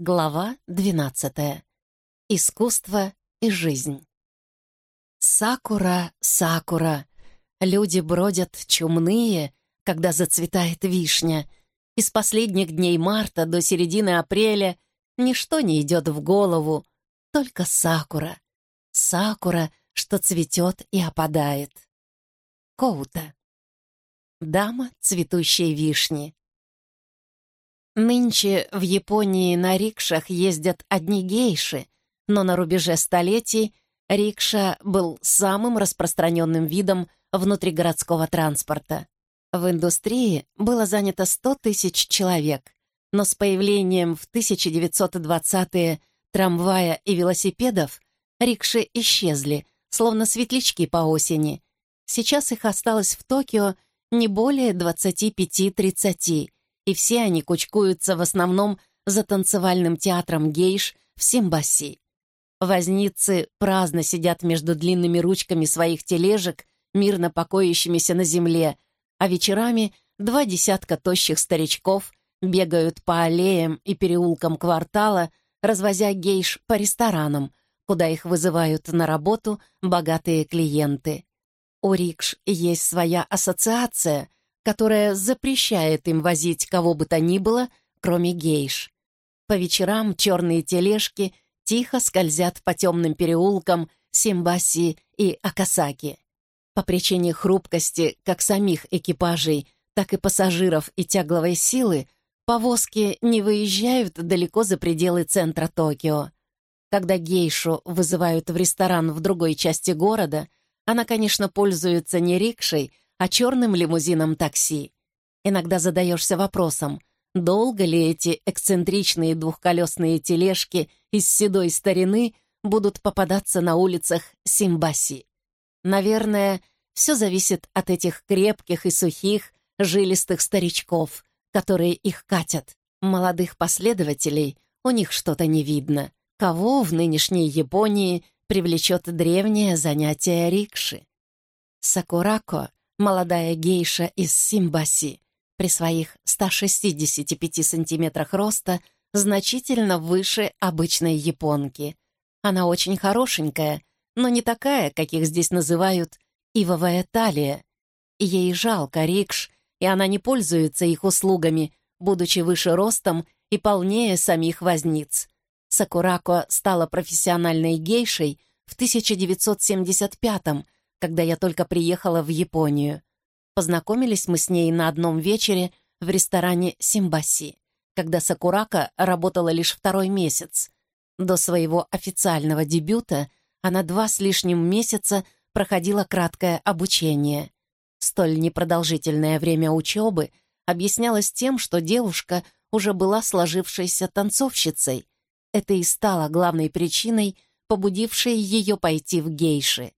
Глава 12. Искусство и жизнь. Сакура, сакура. Люди бродят чумные, когда зацветает вишня. Из последних дней марта до середины апреля ничто не идет в голову, только сакура. Сакура, что цветет и опадает. Коута. Дама цветущей вишни. Нынче в Японии на рикшах ездят одни гейши, но на рубеже столетий рикша был самым распространенным видом внутригородского транспорта. В индустрии было занято 100 тысяч человек, но с появлением в 1920-е трамвая и велосипедов рикши исчезли, словно светлячки по осени. Сейчас их осталось в Токио не более 25-30, и все они кучкуются в основном за танцевальным театром гейш в Симбаси. Возницы праздно сидят между длинными ручками своих тележек, мирно покоящимися на земле, а вечерами два десятка тощих старичков бегают по аллеям и переулкам квартала, развозя гейш по ресторанам, куда их вызывают на работу богатые клиенты. У рикш есть своя ассоциация — которая запрещает им возить кого бы то ни было, кроме гейш. По вечерам черные тележки тихо скользят по темным переулкам Симбаси и Акасаки. По причине хрупкости как самих экипажей, так и пассажиров и тягловой силы повозки не выезжают далеко за пределы центра Токио. Когда гейшу вызывают в ресторан в другой части города, она, конечно, пользуется не рикшей, а черным лимузином такси. Иногда задаешься вопросом, долго ли эти эксцентричные двухколесные тележки из седой старины будут попадаться на улицах Симбаси. Наверное, все зависит от этих крепких и сухих, жилистых старичков, которые их катят. Молодых последователей у них что-то не видно. Кого в нынешней Японии привлечет древнее занятие рикши? Сакурако молодая гейша из Симбаси, при своих 165 сантиметрах роста значительно выше обычной японки. Она очень хорошенькая, но не такая, каких здесь называют «ивовая талия». Ей жалко рикш, и она не пользуется их услугами, будучи выше ростом и полнее самих возниц. Сакурако стала профессиональной гейшей в 1975 году, когда я только приехала в Японию. Познакомились мы с ней на одном вечере в ресторане «Симбаси», когда Сакурака работала лишь второй месяц. До своего официального дебюта она два с лишним месяца проходила краткое обучение. Столь непродолжительное время учебы объяснялось тем, что девушка уже была сложившейся танцовщицей. Это и стало главной причиной, побудившей ее пойти в гейши.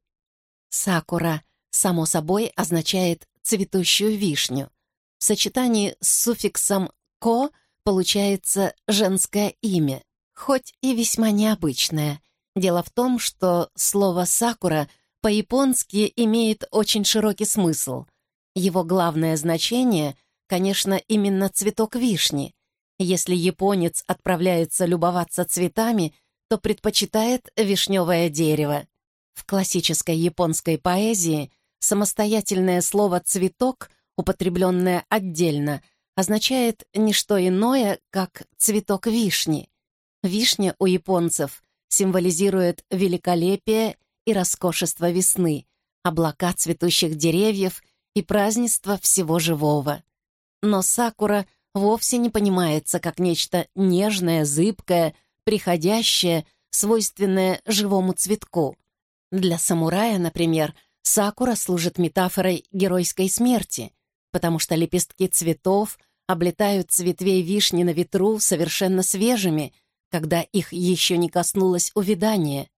Сакура, само собой, означает «цветущую вишню». В сочетании с суффиксом «ко» получается женское имя, хоть и весьма необычное. Дело в том, что слово «сакура» по-японски имеет очень широкий смысл. Его главное значение, конечно, именно цветок вишни. Если японец отправляется любоваться цветами, то предпочитает вишневое дерево. В классической японской поэзии самостоятельное слово «цветок», употребленное отдельно, означает не что иное, как цветок вишни. Вишня у японцев символизирует великолепие и роскошество весны, облака цветущих деревьев и празднество всего живого. Но сакура вовсе не понимается как нечто нежное, зыбкое, приходящее, свойственное живому цветку. Для самурая, например, сакура служит метафорой геройской смерти, потому что лепестки цветов облетают цветвей вишни на ветру совершенно свежими, когда их еще не коснулось увядание.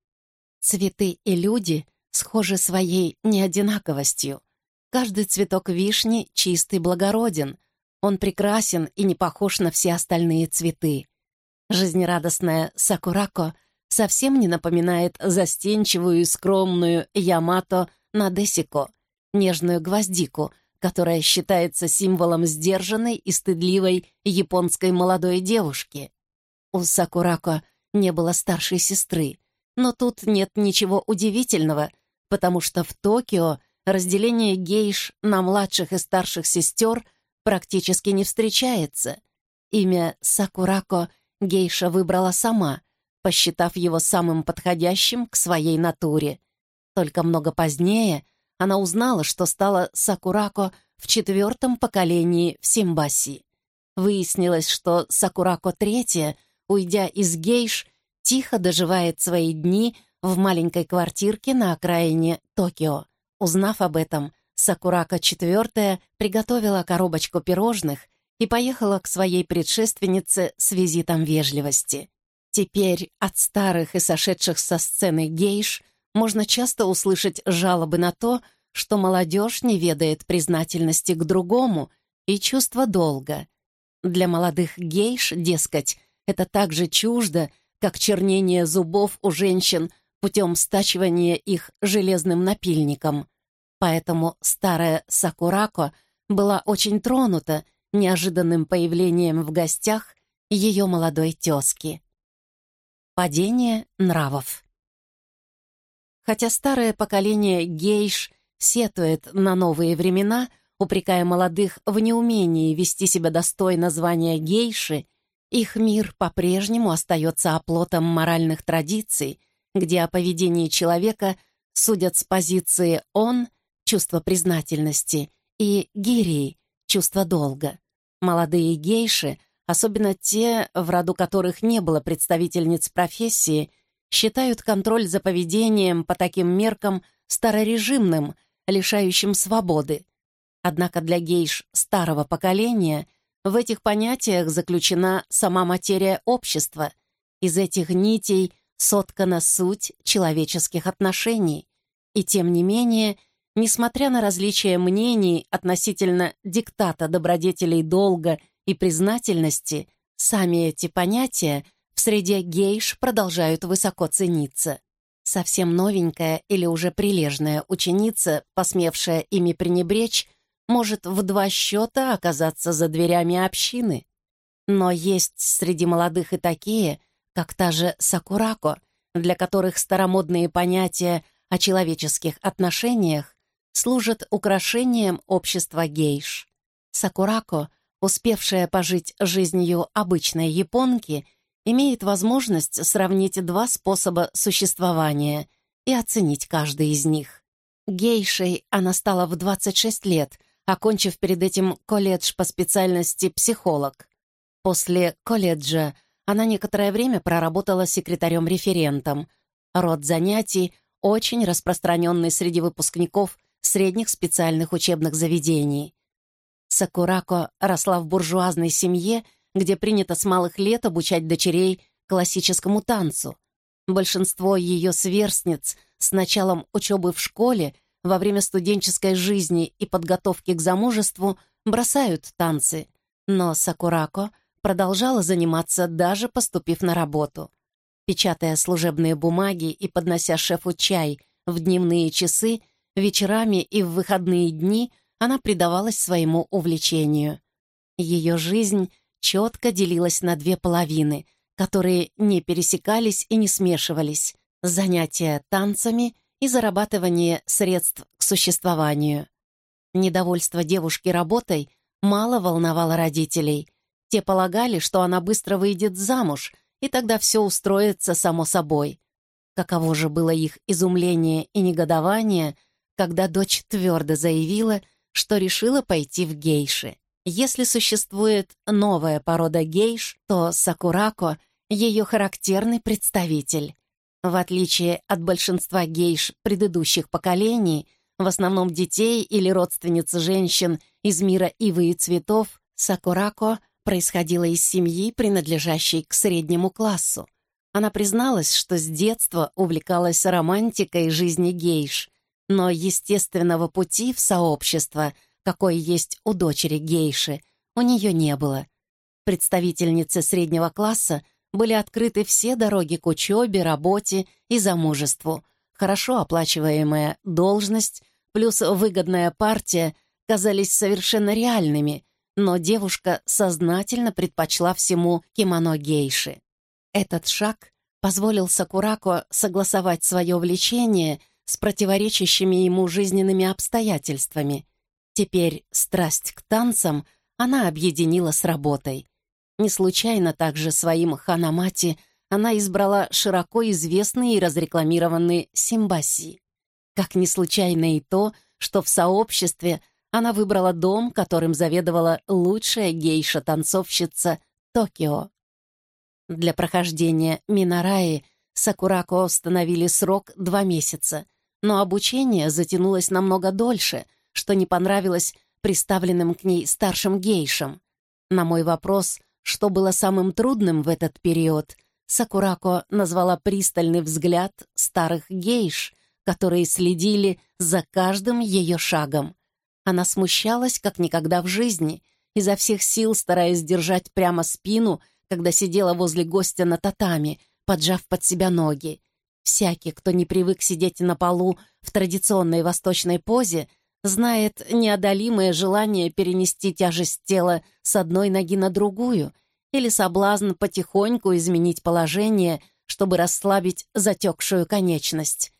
Цветы и люди схожи своей неодинаковостью. Каждый цветок вишни чистый благороден, он прекрасен и не похож на все остальные цветы. Жизнерадостная Сакурако совсем не напоминает застенчивую и скромную Ямато Надесико, нежную гвоздику, которая считается символом сдержанной и стыдливой японской молодой девушки. у Сакурако не было старшей сестры, но тут нет ничего удивительного, потому что в Токио разделение гейш на младших и старших сестер практически не встречается. Имя Сакурако гейша выбрала сама, посчитав его самым подходящим к своей натуре. Только много позднее она узнала, что стала Сакурако в четвертом поколении в Симбаси. Выяснилось, что Сакурако третья, уйдя из гейш, тихо доживает свои дни в маленькой квартирке на окраине Токио. Узнав об этом, Сакурака четвертая приготовила коробочку пирожных и поехала к своей предшественнице с визитом вежливости. Теперь от старых и сошедших со сцены гейш можно часто услышать жалобы на то, что молодежь не ведает признательности к другому и чувства долга. Для молодых гейш, дескать, это так же чуждо, как чернение зубов у женщин путем стачивания их железным напильником. Поэтому старая Сакурако была очень тронута неожиданным появлением в гостях ее молодой тезки. Падение нравов Хотя старое поколение гейш сетует на новые времена, упрекая молодых в неумении вести себя достойно звания гейши, их мир по-прежнему остается оплотом моральных традиций, где о поведении человека судят с позиции «он» — чувство признательности, и «гирии» — чувство долга. Молодые гейши, особенно те, в роду которых не было представительниц профессии, считают контроль за поведением по таким меркам старорежимным, лишающим свободы. Однако для гейш старого поколения — в этих понятиях заключена сама материя общества. Из этих нитей соткана суть человеческих отношений. И тем не менее, несмотря на различия мнений относительно диктата добродетелей долга и признательности, сами эти понятия в среде гейш продолжают высоко цениться. Совсем новенькая или уже прилежная ученица, посмевшая ими пренебречь, может в два счета оказаться за дверями общины. Но есть среди молодых и такие, как та же Сакурако, для которых старомодные понятия о человеческих отношениях служат украшением общества гейш. Сакурако, успевшая пожить жизнью обычной японки, имеет возможность сравнить два способа существования и оценить каждый из них. Гейшей она стала в 26 лет — окончив перед этим колледж по специальности психолог. После колледжа она некоторое время проработала секретарем-референтом. Род занятий очень распространенный среди выпускников средних специальных учебных заведений. Сакурако росла в буржуазной семье, где принято с малых лет обучать дочерей классическому танцу. Большинство ее сверстниц с началом учебы в школе во время студенческой жизни и подготовки к замужеству бросают танцы, но Сакурако продолжала заниматься, даже поступив на работу. Печатая служебные бумаги и поднося шефу чай в дневные часы, вечерами и в выходные дни она предавалась своему увлечению. Ее жизнь четко делилась на две половины, которые не пересекались и не смешивались — занятия танцами и зарабатывание средств к существованию. Недовольство девушки работой мало волновало родителей. Те полагали, что она быстро выйдет замуж, и тогда все устроится само собой. Каково же было их изумление и негодование, когда дочь твердо заявила, что решила пойти в гейши. Если существует новая порода гейш, то Сакурако — ее характерный представитель. В отличие от большинства гейш предыдущих поколений, в основном детей или родственниц женщин из мира ивы и цветов, Сакурако происходила из семьи, принадлежащей к среднему классу. Она призналась, что с детства увлекалась романтикой жизни гейш, но естественного пути в сообщество, какой есть у дочери гейши, у нее не было. Представительницы среднего класса были открыты все дороги к учебе, работе и замужеству. Хорошо оплачиваемая должность плюс выгодная партия казались совершенно реальными, но девушка сознательно предпочла всему кимоно гейши. Этот шаг позволил Сакурако согласовать свое влечение с противоречащими ему жизненными обстоятельствами. Теперь страсть к танцам она объединила с работой. Не случайно также своим ханамати она избрала широко известный и разрекламированный симбаси. Как не случайно и то, что в сообществе она выбрала дом, которым заведовала лучшая гейша-танцовщица Токио. Для прохождения Минараи Сакурако установили срок два месяца, но обучение затянулось намного дольше, что не понравилось представленным к ней старшим гейшам. На мой вопрос, что было самым трудным в этот период, Сакурако назвала пристальный взгляд старых гейш, которые следили за каждым ее шагом. Она смущалась, как никогда в жизни, изо всех сил стараясь держать прямо спину, когда сидела возле гостя на татами, поджав под себя ноги. Всякий, кто не привык сидеть на полу в традиционной восточной позе, знает неодолимое желание перенести тяжесть тела с одной ноги на другую или соблазн потихоньку изменить положение, чтобы расслабить затекшую конечность.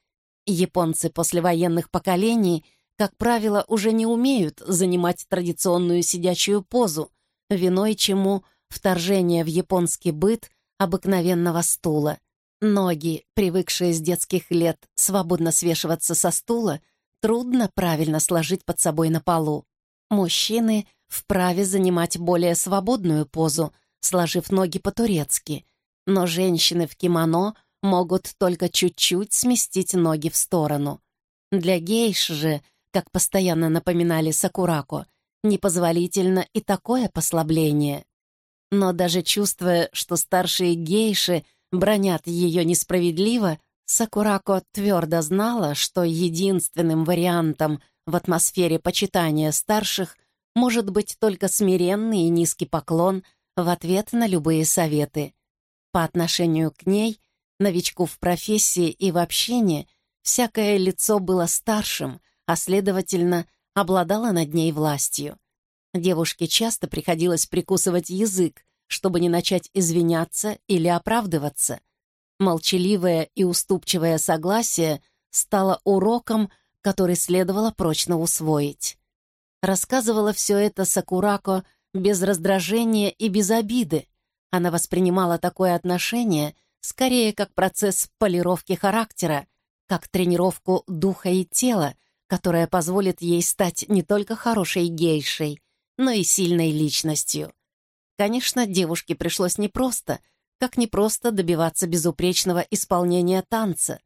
Японцы послевоенных поколений — как правило, уже не умеют занимать традиционную сидячую позу, виной чему вторжение в японский быт обыкновенного стула. Ноги, привыкшие с детских лет свободно свешиваться со стула, трудно правильно сложить под собой на полу. Мужчины вправе занимать более свободную позу, сложив ноги по-турецки, но женщины в кимоно могут только чуть-чуть сместить ноги в сторону. Для гейш же как постоянно напоминали Сакурако, непозволительно и такое послабление. Но даже чувствуя, что старшие гейши бронят ее несправедливо, Сакурако твердо знала, что единственным вариантом в атмосфере почитания старших может быть только смиренный и низкий поклон в ответ на любые советы. По отношению к ней, новичку в профессии и в общении, всякое лицо было старшим — а, следовательно, обладала над ней властью. Девушке часто приходилось прикусывать язык, чтобы не начать извиняться или оправдываться. Молчаливое и уступчивое согласие стало уроком, который следовало прочно усвоить. Рассказывала все это Сакурако без раздражения и без обиды. Она воспринимала такое отношение скорее как процесс полировки характера, как тренировку духа и тела, которая позволит ей стать не только хорошей гейшей, но и сильной личностью. Конечно, девушке пришлось непросто, как непросто добиваться безупречного исполнения танца.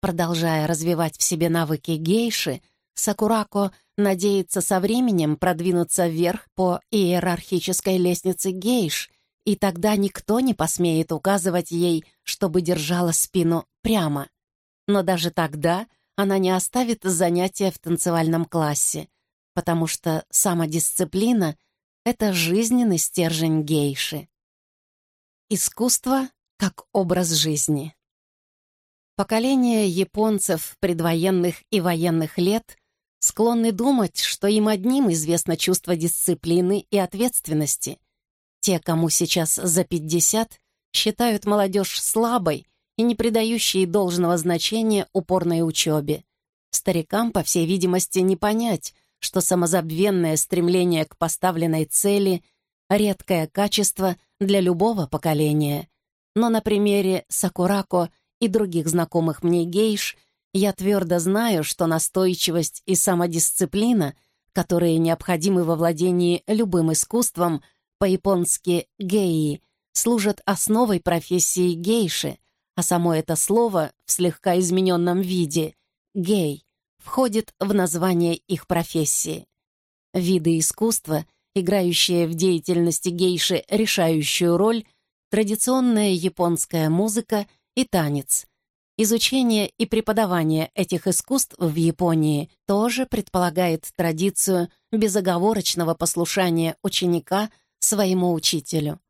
Продолжая развивать в себе навыки гейши, Сакурако надеется со временем продвинуться вверх по иерархической лестнице гейш, и тогда никто не посмеет указывать ей, чтобы держала спину прямо. Но даже тогда — она не оставит занятия в танцевальном классе, потому что самодисциплина — это жизненный стержень гейши. Искусство как образ жизни. Поколение японцев предвоенных и военных лет склонны думать, что им одним известно чувство дисциплины и ответственности. Те, кому сейчас за 50, считают молодежь слабой и не придающие должного значения упорной учебе. Старикам, по всей видимости, не понять, что самозабвенное стремление к поставленной цели — редкое качество для любого поколения. Но на примере Сакурако и других знакомых мне гейш я твердо знаю, что настойчивость и самодисциплина, которые необходимы во владении любым искусством, по-японски «геи», служат основой профессии гейши, а само это слово в слегка измененном виде «гей» входит в название их профессии. Виды искусства, играющие в деятельности гейши решающую роль, традиционная японская музыка и танец. Изучение и преподавание этих искусств в Японии тоже предполагает традицию безоговорочного послушания ученика своему учителю.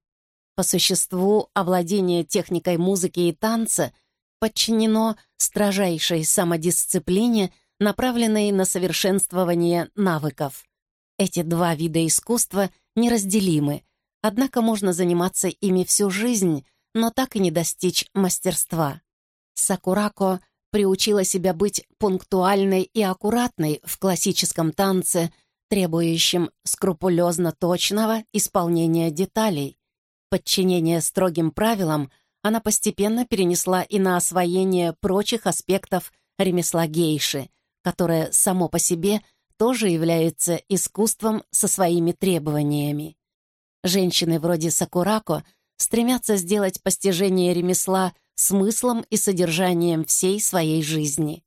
По существу, овладение техникой музыки и танца подчинено строжайшей самодисциплине, направленной на совершенствование навыков. Эти два вида искусства неразделимы, однако можно заниматься ими всю жизнь, но так и не достичь мастерства. Сакурако приучила себя быть пунктуальной и аккуратной в классическом танце, требующем скрупулезно точного исполнения деталей. Подчинение строгим правилам она постепенно перенесла и на освоение прочих аспектов ремесла гейши, которое само по себе тоже является искусством со своими требованиями. Женщины вроде Сакурако стремятся сделать постижение ремесла смыслом и содержанием всей своей жизни.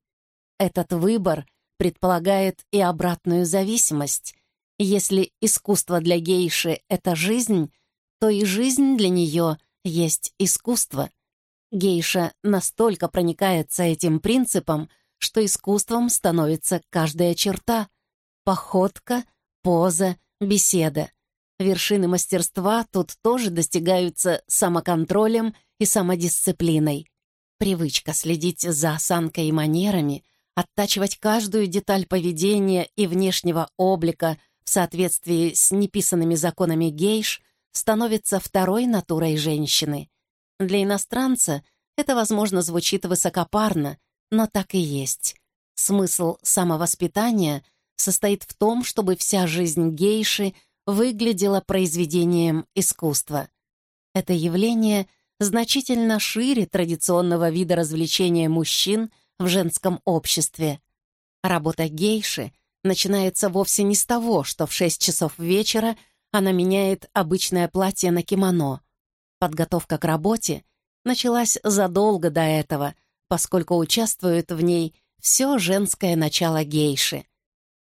Этот выбор предполагает и обратную зависимость. Если искусство для гейши — это жизнь, то и жизнь для нее есть искусство. Гейша настолько проникается этим принципом, что искусством становится каждая черта — походка, поза, беседа. Вершины мастерства тут тоже достигаются самоконтролем и самодисциплиной. Привычка следить за осанкой и манерами, оттачивать каждую деталь поведения и внешнего облика в соответствии с неписанными законами гейш становится второй натурой женщины. Для иностранца это, возможно, звучит высокопарно, но так и есть. Смысл самовоспитания состоит в том, чтобы вся жизнь гейши — выглядело произведением искусства. Это явление значительно шире традиционного вида развлечения мужчин в женском обществе. Работа гейши начинается вовсе не с того, что в 6 часов вечера она меняет обычное платье на кимоно. Подготовка к работе началась задолго до этого, поскольку участвует в ней все женское начало гейши.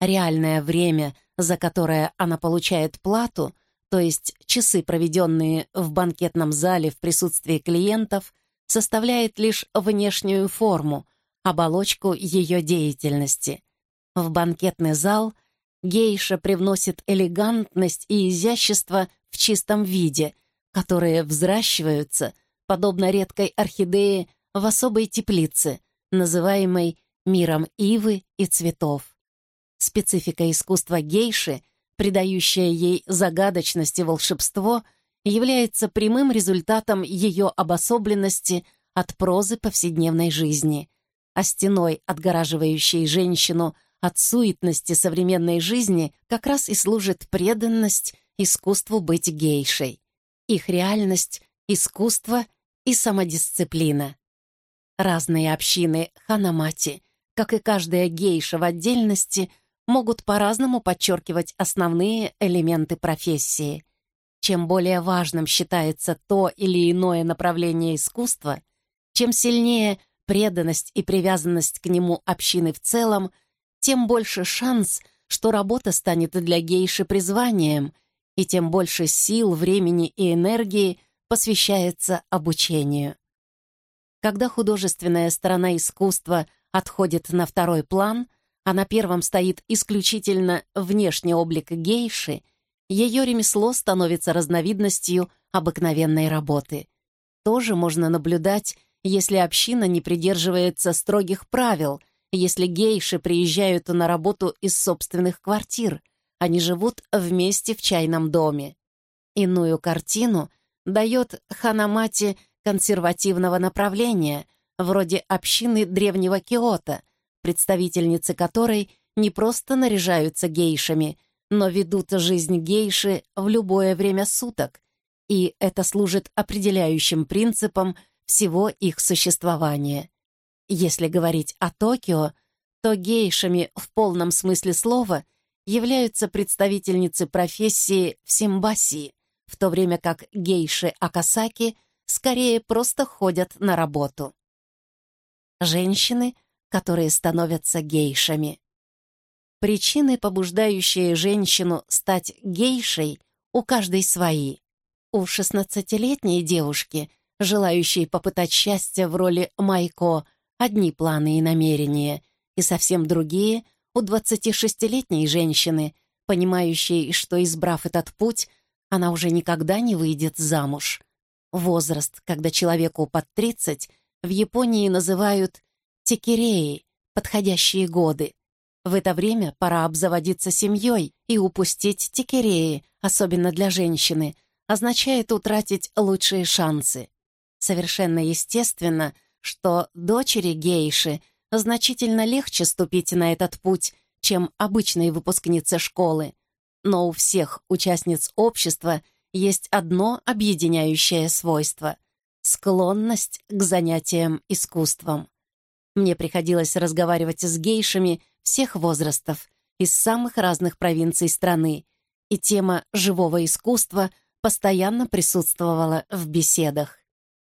Реальное время — за которое она получает плату, то есть часы, проведенные в банкетном зале в присутствии клиентов, составляет лишь внешнюю форму, оболочку ее деятельности. В банкетный зал гейша привносит элегантность и изящество в чистом виде, которые взращиваются, подобно редкой орхидее, в особой теплице, называемой миром ивы и цветов. Специфика искусства гейши, придающая ей загадочность и волшебство, является прямым результатом ее обособленности от прозы повседневной жизни, а стеной, отгораживающей женщину от суетности современной жизни, как раз и служит преданность искусству быть гейшей. Их реальность — искусство и самодисциплина. Разные общины ханамати, как и каждая гейша в отдельности — могут по-разному подчеркивать основные элементы профессии. Чем более важным считается то или иное направление искусства, чем сильнее преданность и привязанность к нему общины в целом, тем больше шанс, что работа станет для гейши призванием, и тем больше сил, времени и энергии посвящается обучению. Когда художественная сторона искусства отходит на второй план — а на первом стоит исключительно внешний облик гейши, ее ремесло становится разновидностью обыкновенной работы. Тоже можно наблюдать, если община не придерживается строгих правил, если гейши приезжают на работу из собственных квартир, они живут вместе в чайном доме. Иную картину дает ханамати консервативного направления, вроде общины древнего Киота, представительницы которой не просто наряжаются гейшами, но ведут жизнь гейши в любое время суток, и это служит определяющим принципом всего их существования. Если говорить о Токио, то гейшами в полном смысле слова являются представительницы профессии в Симбасии, в то время как гейши Акасаки скорее просто ходят на работу. Женщины — которые становятся гейшами. Причины, побуждающие женщину стать гейшей, у каждой свои. У 16-летней девушки, желающей попытать счастье в роли Майко, одни планы и намерения, и совсем другие у 26-летней женщины, понимающей, что, избрав этот путь, она уже никогда не выйдет замуж. Возраст, когда человеку под 30, в Японии называют Текереи, подходящие годы. В это время пора обзаводиться семьей, и упустить текереи, особенно для женщины, означает утратить лучшие шансы. Совершенно естественно, что дочери гейши значительно легче ступить на этот путь, чем обычные выпускницы школы. Но у всех участниц общества есть одно объединяющее свойство — склонность к занятиям искусством. Мне приходилось разговаривать с гейшами всех возрастов, из самых разных провинций страны, и тема живого искусства постоянно присутствовала в беседах.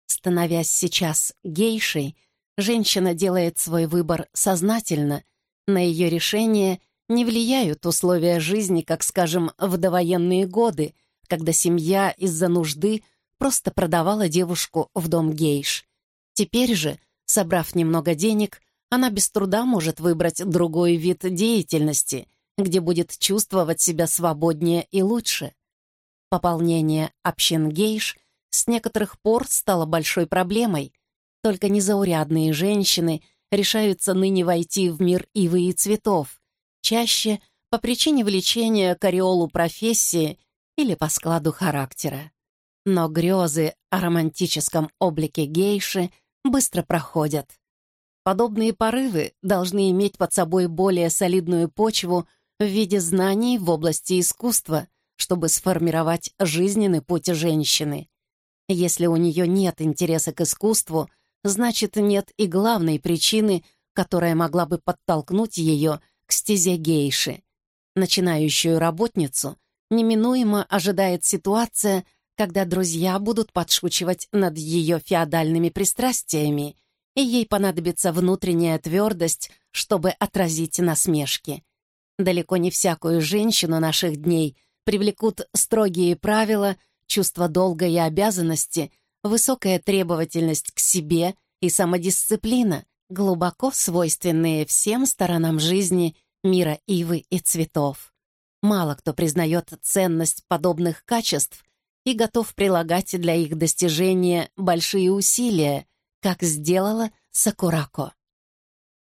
Становясь сейчас гейшей, женщина делает свой выбор сознательно, на ее решение не влияют условия жизни, как, скажем, в довоенные годы, когда семья из-за нужды просто продавала девушку в дом гейш. Теперь же, собрав немного денег, она без труда может выбрать другой вид деятельности, где будет чувствовать себя свободнее и лучше. Пополнение общин гейш с некоторых пор стало большой проблемой. Только незаурядные женщины решаются ныне войти в мир ивы и цветов, чаще по причине влечения к ореолу профессии или по складу характера. Но грезы о романтическом облике гейши быстро проходят. Подобные порывы должны иметь под собой более солидную почву в виде знаний в области искусства, чтобы сформировать жизненный путь женщины. Если у нее нет интереса к искусству, значит, нет и главной причины, которая могла бы подтолкнуть ее к стезе гейши. Начинающую работницу неминуемо ожидает ситуация, когда друзья будут подшучивать над ее феодальными пристрастиями и ей понадобится внутренняя твердость, чтобы отразить насмешки. Далеко не всякую женщину наших дней привлекут строгие правила, чувство долга и обязанности, высокая требовательность к себе и самодисциплина, глубоко свойственные всем сторонам жизни мира ивы и цветов. Мало кто признает ценность подобных качеств и готов прилагать для их достижения большие усилия, как сделала Сакурако.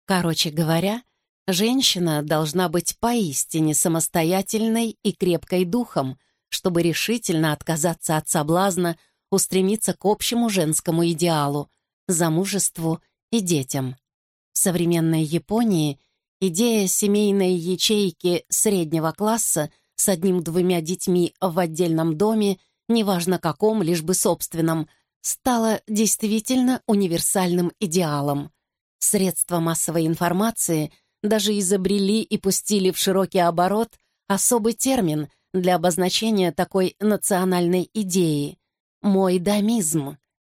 Короче говоря, женщина должна быть поистине самостоятельной и крепкой духом, чтобы решительно отказаться от соблазна устремиться к общему женскому идеалу, замужеству и детям. В современной Японии идея семейной ячейки среднего класса с одним-двумя детьми в отдельном доме, неважно каком, лишь бы собственном – стало действительно универсальным идеалом. Средства массовой информации даже изобрели и пустили в широкий оборот особый термин для обозначения такой национальной идеи — мойдамизм.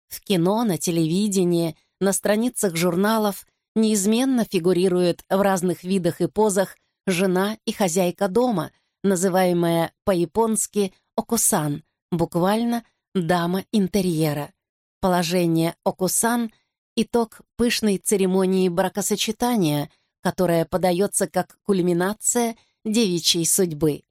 В кино, на телевидении, на страницах журналов неизменно фигурирует в разных видах и позах жена и хозяйка дома, называемая по-японски «окусан», буквально дама интерьера. Положение Окусан — итог пышной церемонии бракосочетания, которая подается как кульминация девичьей судьбы.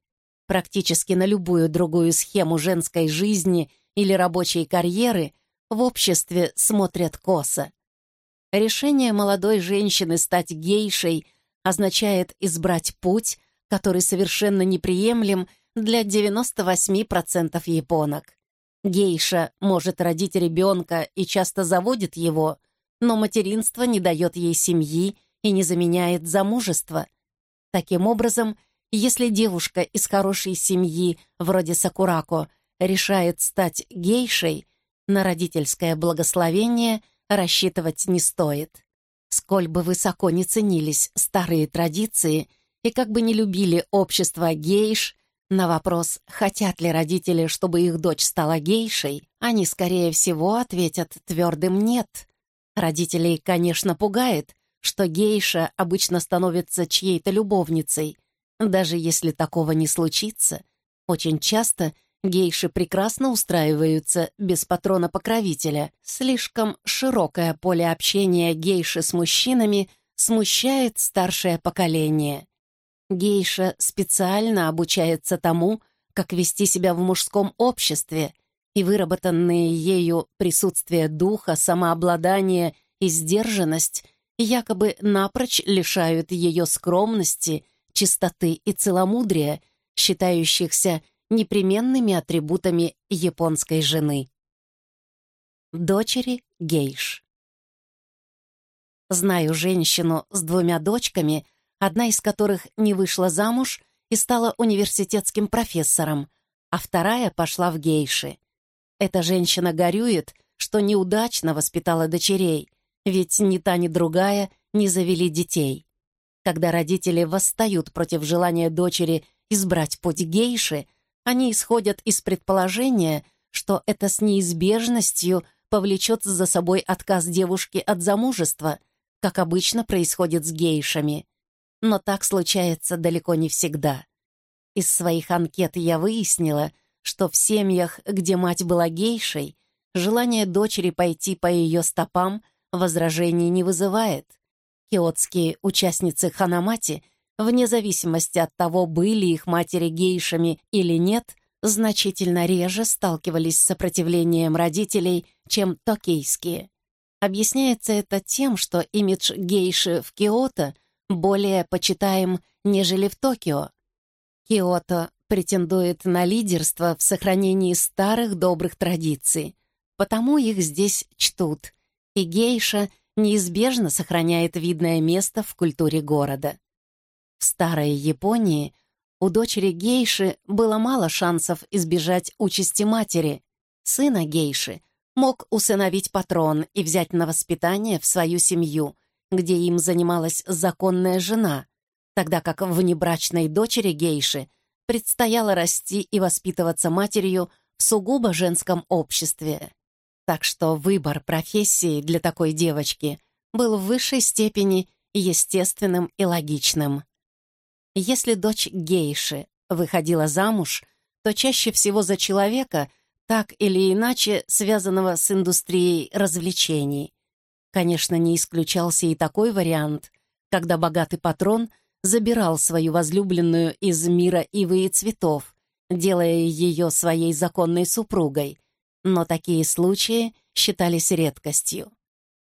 Практически на любую другую схему женской жизни или рабочей карьеры в обществе смотрят косо. Решение молодой женщины стать гейшей означает избрать путь, который совершенно неприемлем для 98% японок. Гейша может родить ребенка и часто заводит его, но материнство не дает ей семьи и не заменяет замужество. Таким образом, если девушка из хорошей семьи, вроде Сакурако, решает стать гейшей, на родительское благословение рассчитывать не стоит. Сколь бы высоко не ценились старые традиции и как бы не любили общество гейш, на вопрос, хотят ли родители, чтобы их дочь стала гейшей, они, скорее всего, ответят твердым «нет». Родителей, конечно, пугает, что гейша обычно становится чьей-то любовницей. Даже если такого не случится, очень часто гейши прекрасно устраиваются без патрона-покровителя. Слишком широкое поле общения гейши с мужчинами смущает старшее поколение. Гейша специально обучается тому, как вести себя в мужском обществе, и выработанные ею присутствие духа, самообладание и сдержанность якобы напрочь лишают ее скромности, чистоты и целомудрия, считающихся непременными атрибутами японской жены. Дочери гейш. Знаю женщину с двумя дочками, одна из которых не вышла замуж и стала университетским профессором, а вторая пошла в гейши. Эта женщина горюет, что неудачно воспитала дочерей, ведь ни та, ни другая не завели детей. Когда родители восстают против желания дочери избрать путь гейши, они исходят из предположения, что это с неизбежностью повлечет за собой отказ девушки от замужества, как обычно происходит с гейшами. Но так случается далеко не всегда. Из своих анкет я выяснила, что в семьях, где мать была гейшей, желание дочери пойти по ее стопам возражений не вызывает. Киотские участницы Ханамати, вне зависимости от того, были их матери гейшами или нет, значительно реже сталкивались с сопротивлением родителей, чем токийские. Объясняется это тем, что имидж гейши в Киото более почитаем, нежели в Токио. Киото претендует на лидерство в сохранении старых добрых традиций, потому их здесь чтут, и гейша неизбежно сохраняет видное место в культуре города. В старой Японии у дочери гейши было мало шансов избежать участи матери. Сына гейши мог усыновить патрон и взять на воспитание в свою семью, где им занималась законная жена, тогда как внебрачной дочери гейши предстояло расти и воспитываться матерью в сугубо женском обществе. Так что выбор профессии для такой девочки был в высшей степени естественным и логичным. Если дочь гейши выходила замуж, то чаще всего за человека, так или иначе связанного с индустрией развлечений. Конечно, не исключался и такой вариант, когда богатый патрон забирал свою возлюбленную из мира ивы и цветов, делая ее своей законной супругой, но такие случаи считались редкостью.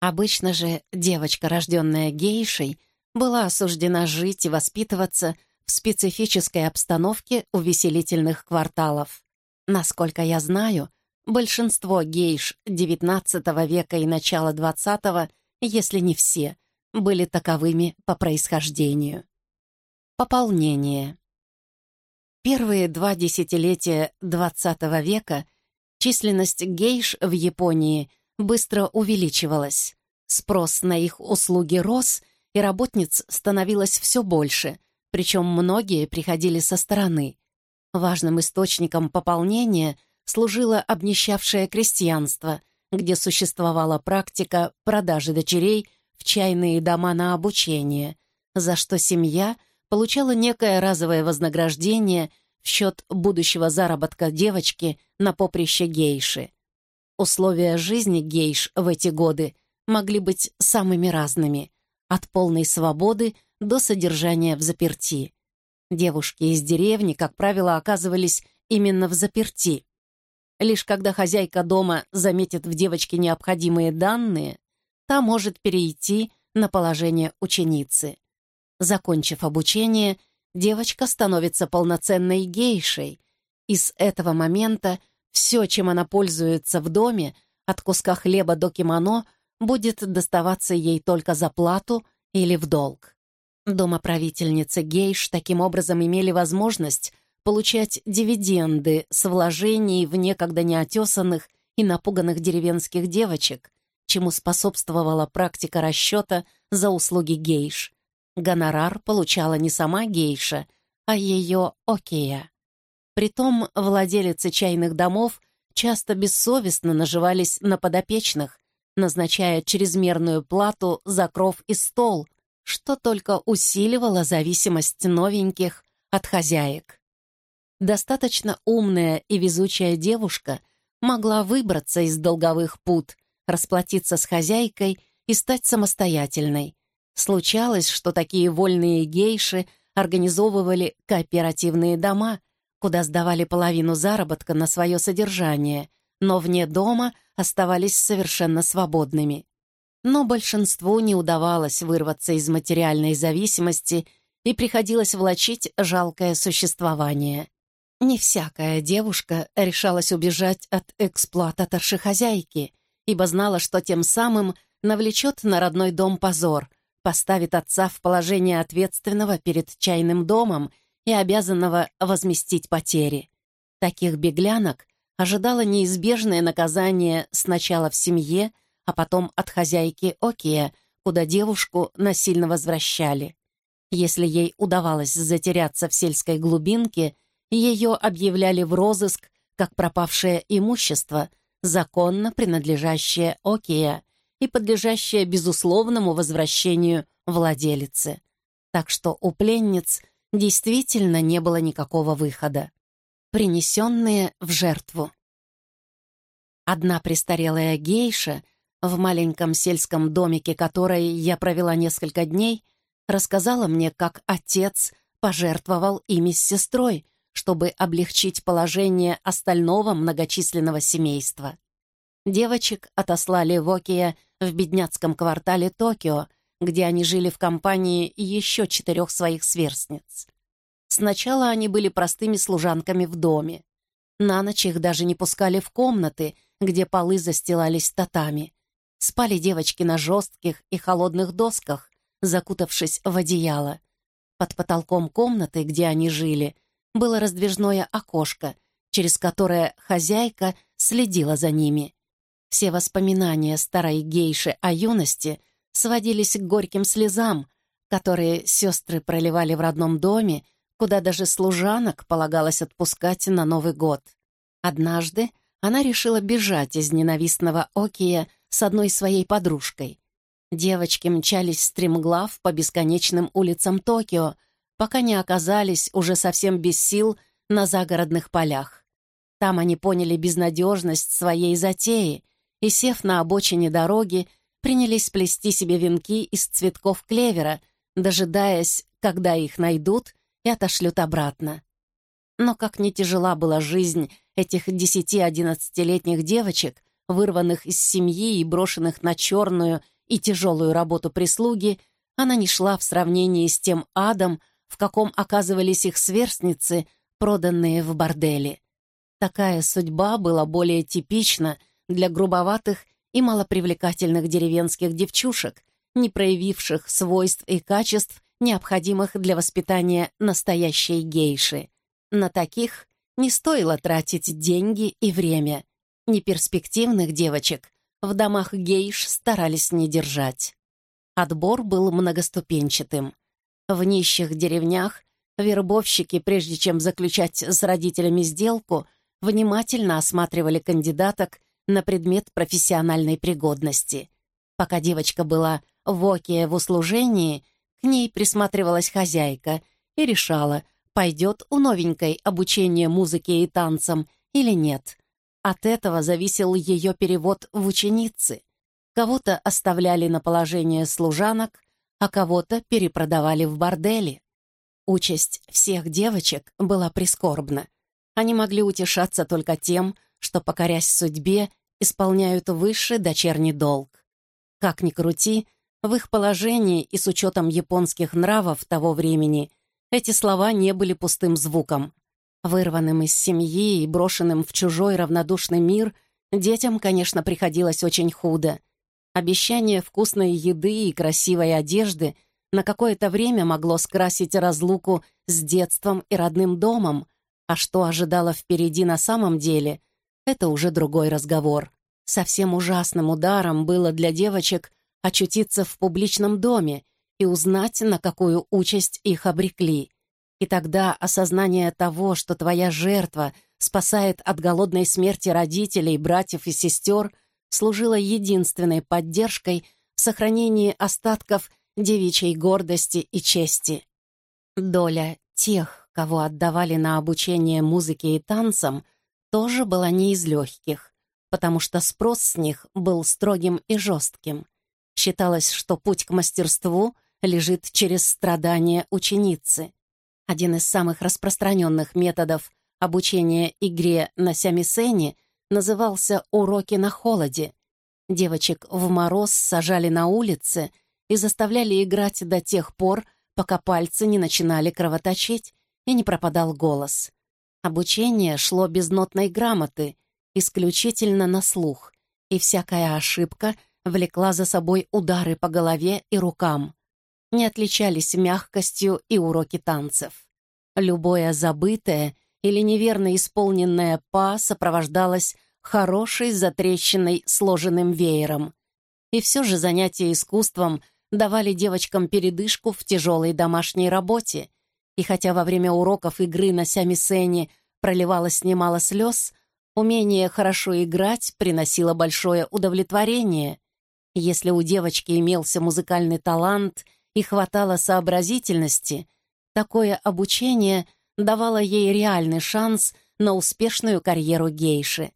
Обычно же девочка, рожденная гейшей, была осуждена жить и воспитываться в специфической обстановке увеселительных кварталов. Насколько я знаю, большинство гейш XIX века и начала XX, если не все, были таковыми по происхождению. Пополнение. Первые два десятилетия XX века численность гейш в Японии быстро увеличивалась. Спрос на их услуги рос — и работниц становилось все больше, причем многие приходили со стороны. Важным источником пополнения служило обнищавшее крестьянство, где существовала практика продажи дочерей в чайные дома на обучение, за что семья получала некое разовое вознаграждение в счет будущего заработка девочки на поприще гейши. Условия жизни гейш в эти годы могли быть самыми разными, от полной свободы до содержания в заперти. Девушки из деревни, как правило, оказывались именно в заперти. Лишь когда хозяйка дома заметит в девочке необходимые данные, та может перейти на положение ученицы. Закончив обучение, девочка становится полноценной гейшей, и с этого момента все, чем она пользуется в доме, от куска хлеба до кимоно, будет доставаться ей только за плату или в долг. Домоправительницы Гейш таким образом имели возможность получать дивиденды с вложений в некогда неотесанных и напуганных деревенских девочек, чему способствовала практика расчета за услуги гейш. Гонорар получала не сама гейша, а ее окея. Притом владелицы чайных домов часто бессовестно наживались на подопечных, назначая чрезмерную плату за кров и стол, что только усиливало зависимость новеньких от хозяек. Достаточно умная и везучая девушка могла выбраться из долговых пут, расплатиться с хозяйкой и стать самостоятельной. Случалось, что такие вольные гейши организовывали кооперативные дома, куда сдавали половину заработка на свое содержание, но вне дома оставались совершенно свободными. Но большинству не удавалось вырваться из материальной зависимости и приходилось влачить жалкое существование. Не всякая девушка решалась убежать от эксплуататорши хозяйки, ибо знала, что тем самым навлечет на родной дом позор, поставит отца в положение ответственного перед чайным домом и обязанного возместить потери. Таких беглянок ожидало неизбежное наказание сначала в семье, а потом от хозяйки Окия, куда девушку насильно возвращали. Если ей удавалось затеряться в сельской глубинке, ее объявляли в розыск как пропавшее имущество, законно принадлежащее Окия и подлежащее безусловному возвращению владелицы. Так что у пленниц действительно не было никакого выхода. Принесенные в жертву. Одна престарелая гейша в маленьком сельском домике, которой я провела несколько дней, рассказала мне, как отец пожертвовал ими с сестрой, чтобы облегчить положение остального многочисленного семейства. Девочек отослали в Окия в бедняцком квартале Токио, где они жили в компании еще четырех своих сверстниц. Сначала они были простыми служанками в доме. На ночь их даже не пускали в комнаты, где полы застилались татами. Спали девочки на жестких и холодных досках, закутавшись в одеяло. Под потолком комнаты, где они жили, было раздвижное окошко, через которое хозяйка следила за ними. Все воспоминания старой гейши о юности сводились к горьким слезам, которые сестры проливали в родном доме, куда даже служанок полагалось отпускать на Новый год. Однажды она решила бежать из ненавистного Окия с одной своей подружкой. Девочки мчались стремглав по бесконечным улицам Токио, пока не оказались уже совсем без сил на загородных полях. Там они поняли безнадежность своей затеи и, сев на обочине дороги, принялись плести себе венки из цветков клевера, дожидаясь, когда их найдут и отошлют обратно. Но как не тяжела была жизнь этих десяти-одиннадцатилетних девочек, вырванных из семьи и брошенных на черную и тяжелую работу прислуги, она не шла в сравнении с тем адом, в каком оказывались их сверстницы, проданные в борделе. Такая судьба была более типична для грубоватых и малопривлекательных деревенских девчушек, не проявивших свойств и качеств, необходимых для воспитания настоящей гейши. На таких не стоило тратить деньги и время. Неперспективных девочек в домах гейш старались не держать. Отбор был многоступенчатым. В нищих деревнях вербовщики, прежде чем заключать с родителями сделку, внимательно осматривали кандидаток на предмет профессиональной пригодности. Пока девочка была в оке в услужении, ней присматривалась хозяйка и решала, пойдет у новенькой обучение музыке и танцам или нет. От этого зависел ее перевод в ученицы. Кого-то оставляли на положение служанок, а кого-то перепродавали в бордели. Участь всех девочек была прискорбна. Они могли утешаться только тем, что, покорясь судьбе, исполняют высший дочерний долг. Как ни крути, в их положении и с учетом японских нравов того времени эти слова не были пустым звуком. Вырванным из семьи и брошенным в чужой равнодушный мир, детям, конечно, приходилось очень худо. Обещание вкусной еды и красивой одежды на какое-то время могло скрасить разлуку с детством и родным домом, а что ожидало впереди на самом деле, это уже другой разговор. Совсем ужасным ударом было для девочек очутиться в публичном доме и узнать, на какую участь их обрекли. И тогда осознание того, что твоя жертва спасает от голодной смерти родителей, братьев и сестер, служило единственной поддержкой в сохранении остатков девичьей гордости и чести. Доля тех, кого отдавали на обучение музыке и танцам, тоже была не из легких, потому что спрос с них был строгим и жестким. Считалось, что путь к мастерству лежит через страдания ученицы. Один из самых распространенных методов обучения игре на сямисене назывался «уроки на холоде». Девочек в мороз сажали на улице и заставляли играть до тех пор, пока пальцы не начинали кровоточить и не пропадал голос. Обучение шло без нотной грамоты, исключительно на слух, и всякая ошибка влекла за собой удары по голове и рукам. Не отличались мягкостью и уроки танцев. Любое забытое или неверно исполненное па сопровождалось хорошей затрещиной сложенным веером. И все же занятия искусством давали девочкам передышку в тяжелой домашней работе, и хотя во время уроков игры на сямисене проливалось немало слез, умение хорошо играть приносило большое удовлетворение. Если у девочки имелся музыкальный талант и хватало сообразительности, такое обучение давало ей реальный шанс на успешную карьеру гейши.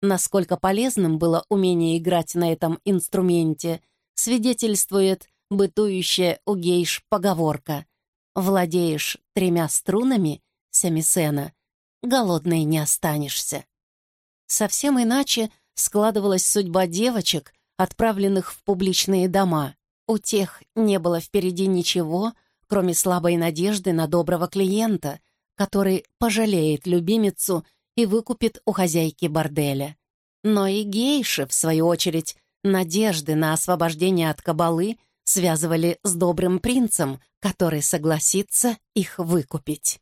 Насколько полезным было умение играть на этом инструменте, свидетельствует бытующая у гейш поговорка «Владеешь тремя струнами, Самисена, голодной не останешься». Совсем иначе складывалась судьба девочек, отправленных в публичные дома. У тех не было впереди ничего, кроме слабой надежды на доброго клиента, который пожалеет любимицу и выкупит у хозяйки борделя. Но и гейши, в свою очередь, надежды на освобождение от кабалы связывали с добрым принцем, который согласится их выкупить.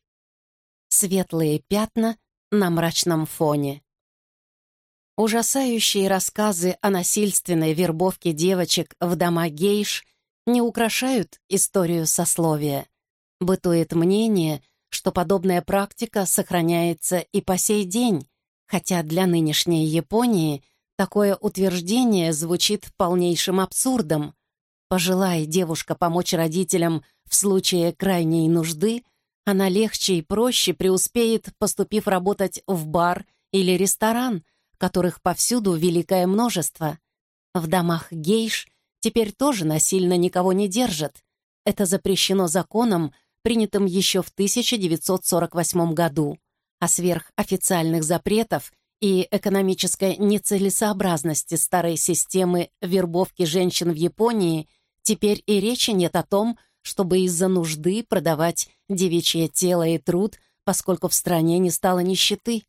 Светлые пятна на мрачном фоне. Ужасающие рассказы о насильственной вербовке девочек в дома гейш не украшают историю сословия. Бытует мнение — что подобная практика сохраняется и по сей день, хотя для нынешней Японии такое утверждение звучит полнейшим абсурдом. Пожелая девушка помочь родителям в случае крайней нужды, она легче и проще преуспеет, поступив работать в бар или ресторан, которых повсюду великое множество. В домах гейш теперь тоже насильно никого не держат. Это запрещено законом, принятым еще в 1948 году, а сверх официальных запретов и экономической нецелесообразности старой системы вербовки женщин в Японии теперь и речи нет о том, чтобы из-за нужды продавать девичье тело и труд, поскольку в стране не стало нищеты.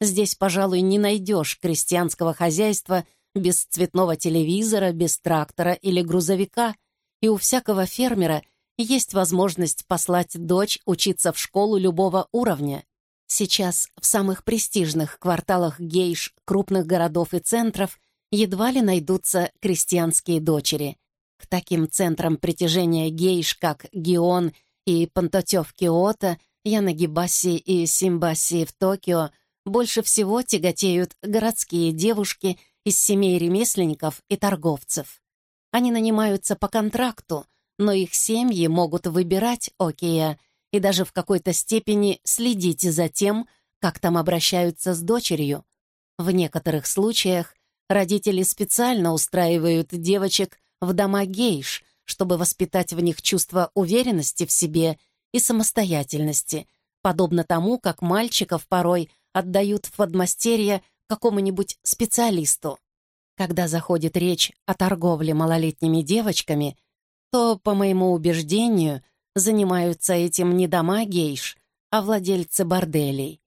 Здесь, пожалуй, не найдешь крестьянского хозяйства без цветного телевизора, без трактора или грузовика, и у всякого фермера – есть возможность послать дочь учиться в школу любого уровня. Сейчас в самых престижных кварталах гейш крупных городов и центров едва ли найдутся крестьянские дочери. К таким центрам притяжения гейш, как Гион и Пантотё в Киото, Янагибаси и Симбаси в Токио, больше всего тяготеют городские девушки из семей ремесленников и торговцев. Они нанимаются по контракту — но их семьи могут выбирать Окея и даже в какой-то степени следить за тем, как там обращаются с дочерью. В некоторых случаях родители специально устраивают девочек в дома гейш, чтобы воспитать в них чувство уверенности в себе и самостоятельности, подобно тому, как мальчиков порой отдают в подмастерье какому-нибудь специалисту. Когда заходит речь о торговле малолетними девочками, то, по моему убеждению, занимаются этим не дома гейш, а владельцы борделей.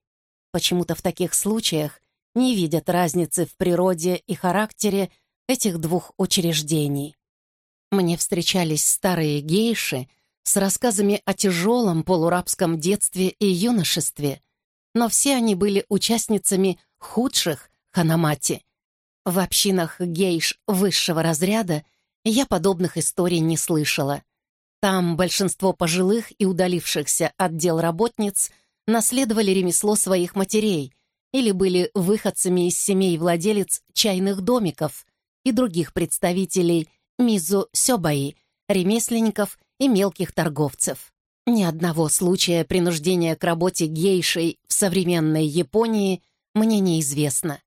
Почему-то в таких случаях не видят разницы в природе и характере этих двух учреждений. Мне встречались старые гейши с рассказами о тяжелом полурабском детстве и юношестве, но все они были участницами худших ханамати. В общинах гейш высшего разряда — я подобных историй не слышала. Там большинство пожилых и удалившихся от дел работниц наследовали ремесло своих матерей или были выходцами из семей владелец чайных домиков и других представителей мизу сёбаи, ремесленников и мелких торговцев. Ни одного случая принуждения к работе гейшей в современной Японии мне неизвестно.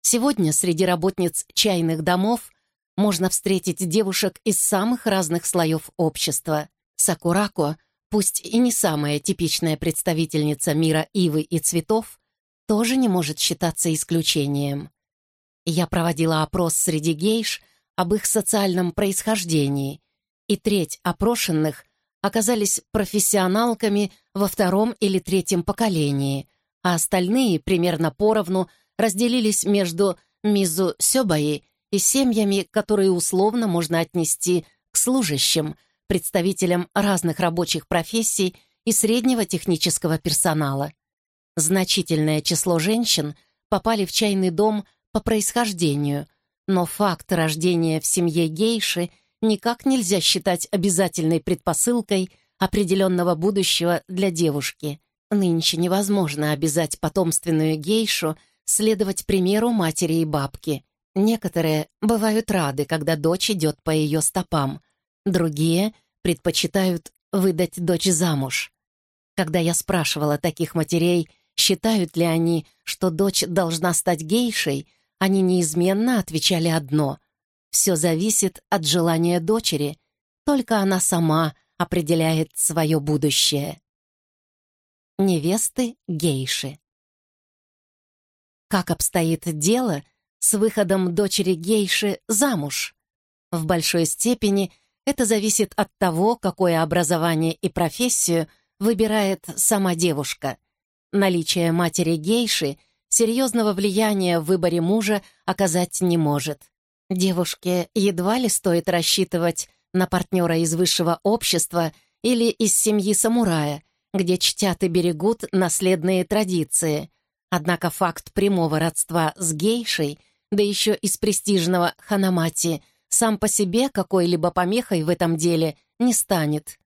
Сегодня среди работниц чайных домов можно встретить девушек из самых разных слоев общества. Сакурако, пусть и не самая типичная представительница мира ивы и цветов, тоже не может считаться исключением. Я проводила опрос среди гейш об их социальном происхождении, и треть опрошенных оказались профессионалками во втором или третьем поколении, а остальные примерно поровну разделились между Мизу Сёбаи и семьями, которые условно можно отнести к служащим, представителям разных рабочих профессий и среднего технического персонала. Значительное число женщин попали в чайный дом по происхождению, но факт рождения в семье гейши никак нельзя считать обязательной предпосылкой определенного будущего для девушки. Нынче невозможно обязать потомственную гейшу следовать примеру матери и бабки. Некоторые бывают рады, когда дочь идет по ее стопам, другие предпочитают выдать дочь замуж. Когда я спрашивала таких матерей, считают ли они, что дочь должна стать гейшей, они неизменно отвечали одно — все зависит от желания дочери, только она сама определяет свое будущее. Невесты гейши Как обстоит дело с выходом дочери гейши замуж? В большой степени это зависит от того, какое образование и профессию выбирает сама девушка. Наличие матери гейши серьезного влияния в выборе мужа оказать не может. Девушке едва ли стоит рассчитывать на партнера из высшего общества или из семьи самурая, где чтят и берегут наследные традиции. Однако факт прямого родства с гейшей, да еще из престижного ханамати, сам по себе какой-либо помехой в этом деле не станет.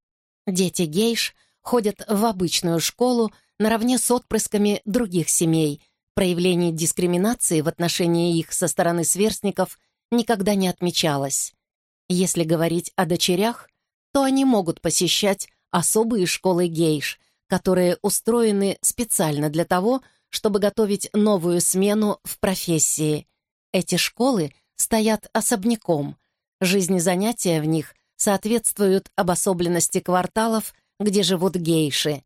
Дети гейш ходят в обычную школу наравне с отпрысками других семей. Проявление дискриминации в отношении их со стороны сверстников никогда не отмечалось. Если говорить о дочерях, то они могут посещать особые школы гейш, которые устроены специально для того, чтобы готовить новую смену в профессии. Эти школы стоят особняком. Жизнь занятия в них соответствуют обособленности кварталов, где живут гейши.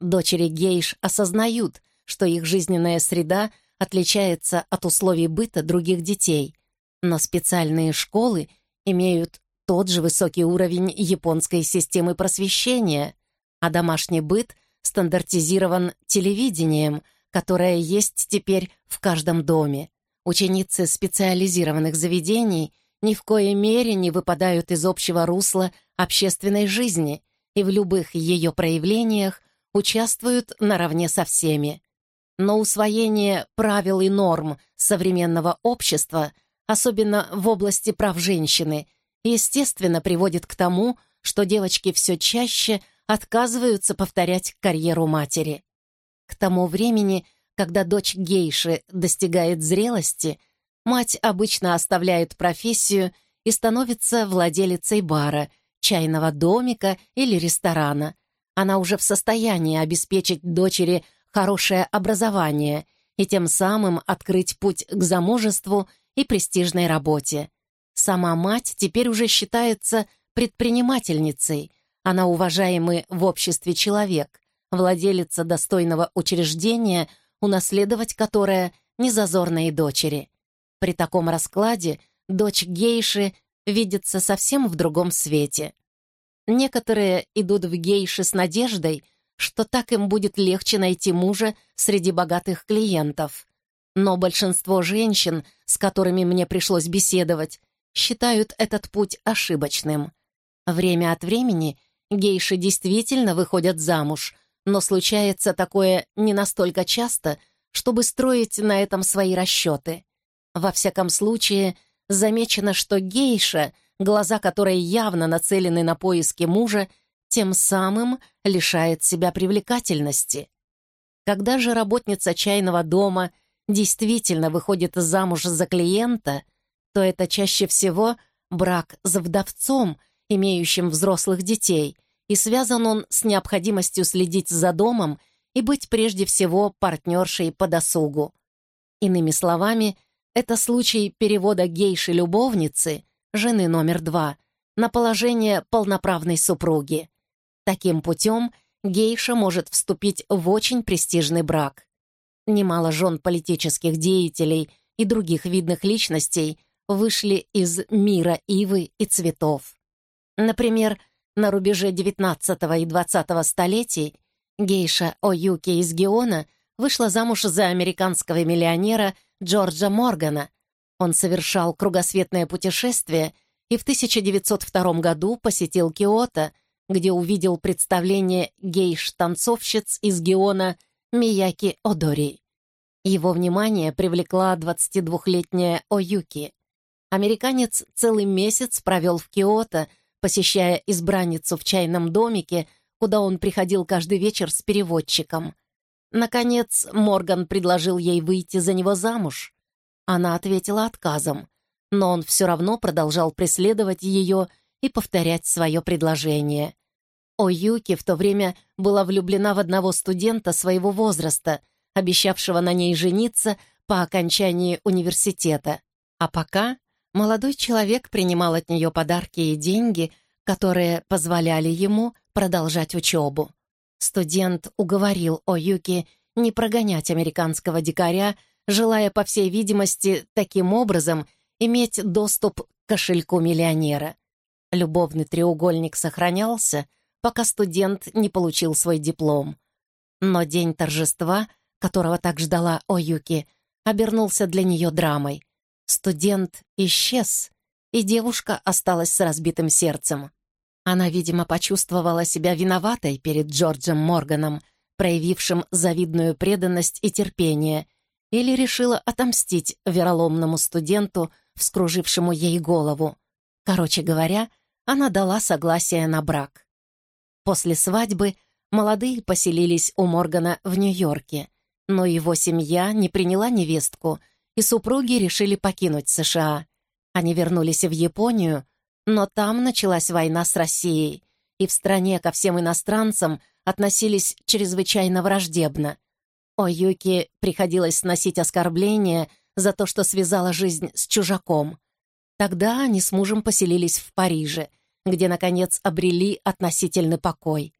Дочери гейш осознают, что их жизненная среда отличается от условий быта других детей. Но специальные школы имеют тот же высокий уровень японской системы просвещения, а домашний быт стандартизирован телевидением, которое есть теперь в каждом доме. Ученицы специализированных заведений ни в коей мере не выпадают из общего русла общественной жизни и в любых ее проявлениях участвуют наравне со всеми. Но усвоение правил и норм современного общества – особенно в области прав женщины, естественно приводит к тому, что девочки все чаще отказываются повторять карьеру матери. К тому времени, когда дочь гейши достигает зрелости, мать обычно оставляет профессию и становится владелицей бара, чайного домика или ресторана. Она уже в состоянии обеспечить дочери хорошее образование и тем самым открыть путь к замужеству и престижной работе. Сама мать теперь уже считается предпринимательницей. Она уважаемый в обществе человек, владелица достойного учреждения, унаследовать которое незазорно и дочери. При таком раскладе дочь гейши видится совсем в другом свете. Некоторые идут в гейши с надеждой, что так им будет легче найти мужа среди богатых клиентов. Но большинство женщин, с которыми мне пришлось беседовать, считают этот путь ошибочным. Время от времени гейши действительно выходят замуж, но случается такое не настолько часто, чтобы строить на этом свои расчеты. Во всяком случае, замечено, что гейша, глаза которой явно нацелены на поиски мужа, тем самым лишает себя привлекательности. Когда же работница чайного дома действительно выходит замуж за клиента, то это чаще всего брак за вдовцом, имеющим взрослых детей, и связан он с необходимостью следить за домом и быть прежде всего партнершей по досугу. Иными словами, это случай перевода гейши-любовницы, жены номер два, на положение полноправной супруги. Таким путем гейша может вступить в очень престижный брак. Немало жен политических деятелей и других видных личностей вышли из мира ивы и цветов. Например, на рубеже XIX и XX столетий гейша Оюки из Геона вышла замуж за американского миллионера Джорджа Моргана, Он совершал кругосветное путешествие и в 1902 году посетил Киото, где увидел представление гейш-танцовщиц из Геона Мияки Одори. Его внимание привлекла 22-летняя Оюки. Американец целый месяц провел в Киото, посещая избранницу в чайном домике, куда он приходил каждый вечер с переводчиком. Наконец, Морган предложил ей выйти за него замуж. Она ответила отказом, но он все равно продолжал преследовать ее и повторять свое предложение. Оюки в то время была влюблена в одного студента своего возраста, обещавшего на ней жениться по окончании университета. А пока молодой человек принимал от нее подарки и деньги, которые позволяли ему продолжать учебу. Студент уговорил Оюки не прогонять американского дикаря, желая, по всей видимости, таким образом иметь доступ к кошельку миллионера. Любовный треугольник сохранялся, пока студент не получил свой диплом. Но день торжества, которого так ждала Оюки, обернулся для нее драмой. Студент исчез, и девушка осталась с разбитым сердцем. Она, видимо, почувствовала себя виноватой перед Джорджем Морганом, проявившим завидную преданность и терпение, или решила отомстить вероломному студенту, вскружившему ей голову. Короче говоря, она дала согласие на брак. После свадьбы молодые поселились у Моргана в Нью-Йорке, но его семья не приняла невестку, и супруги решили покинуть США. Они вернулись в Японию, но там началась война с Россией, и в стране ко всем иностранцам относились чрезвычайно враждебно. Оюки приходилось сносить оскорбления за то, что связала жизнь с чужаком. Тогда они с мужем поселились в Париже — где, наконец, обрели относительный покой.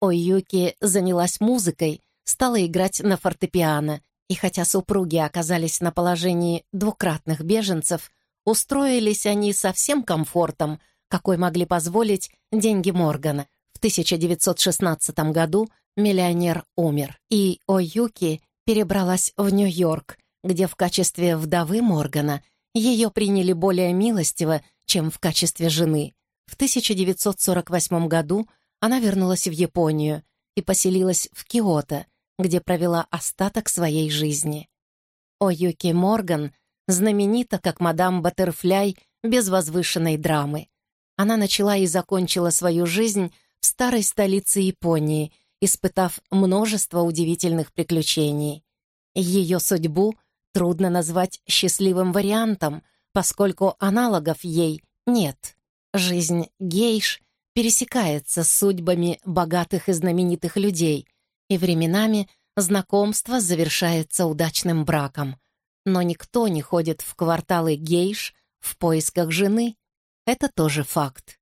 Ойюки занялась музыкой, стала играть на фортепиано, и хотя супруги оказались на положении двукратных беженцев, устроились они со всем комфортом, какой могли позволить деньги Моргана. В 1916 году миллионер умер, и Ойюки перебралась в Нью-Йорк, где в качестве вдовы Моргана ее приняли более милостиво, чем в качестве жены. В 1948 году она вернулась в Японию и поселилась в Киото, где провела остаток своей жизни. Оюки Морган знаменита как мадам Баттерфляй без возвышенной драмы. Она начала и закончила свою жизнь в старой столице Японии, испытав множество удивительных приключений. Ее судьбу трудно назвать счастливым вариантом, поскольку аналогов ей нет. Жизнь гейш пересекается с судьбами богатых и знаменитых людей, и временами знакомство завершается удачным браком. Но никто не ходит в кварталы гейш в поисках жены. Это тоже факт.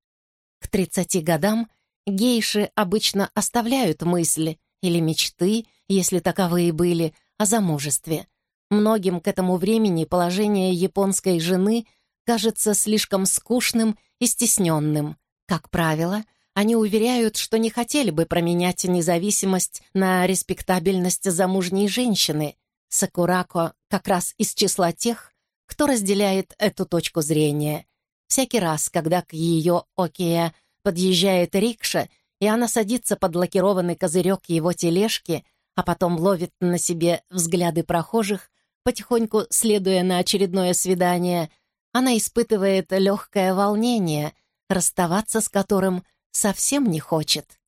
К 30 годам гейши обычно оставляют мысли или мечты, если таковые были, о замужестве. Многим к этому времени положение японской жены кажется слишком скучным и стесненным. Как правило, они уверяют, что не хотели бы променять независимость на респектабельность замужней женщины. Сакурако как раз из числа тех, кто разделяет эту точку зрения. Всякий раз, когда к ее окея подъезжает рикша, и она садится под лакированный козырек его тележки, а потом ловит на себе взгляды прохожих, потихоньку следуя на очередное свидание, она испытывает легкое волнение, расставаться с которым совсем не хочет.